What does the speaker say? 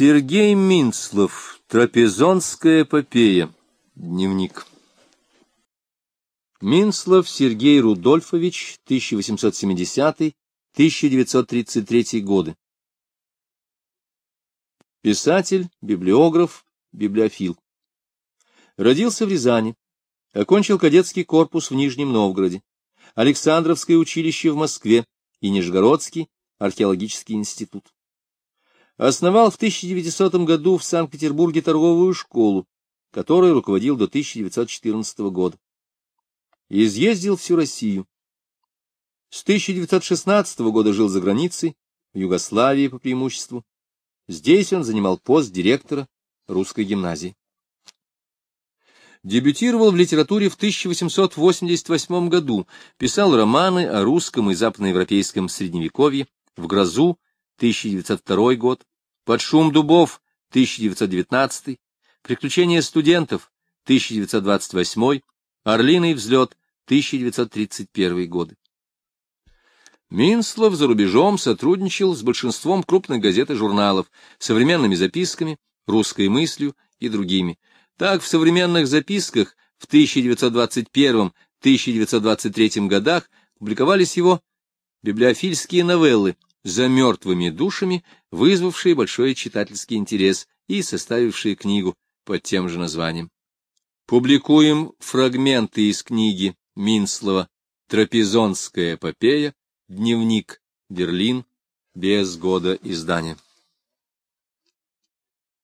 Сергей Минцлов. Трапезонская эпопея. Дневник. Минцлов Сергей Рудольфович, 1870-1933 годы. Писатель, библиограф, библиофил. Родился в Рязани. Окончил кадетский корпус в Нижнем Новгороде, Александровское училище в Москве и Нижегородский археологический институт. Основал в 1900 году в Санкт-Петербурге торговую школу, которой руководил до 1914 года. Изъездил всю Россию. С 1916 года жил за границей, в Югославии по преимуществу. Здесь он занимал пост директора русской гимназии. Дебютировал в литературе в 1888 году, писал романы о русском и западноевропейском средневековье, в грозу 1902 год, под шум дубов 1919, приключения студентов 1928, орлиный взлет 1931 годы. Минслов за рубежом сотрудничал с большинством крупных газет и журналов, современными записками, русской мыслью и другими. Так, в современных записках в 1921-1923 годах публиковались его библиофильские новеллы «За мертвыми душами», вызвавшие большой читательский интерес и составившие книгу под тем же названием. Публикуем фрагменты из книги Минслова «Трапезонская эпопея», дневник, Берлин, без года издания.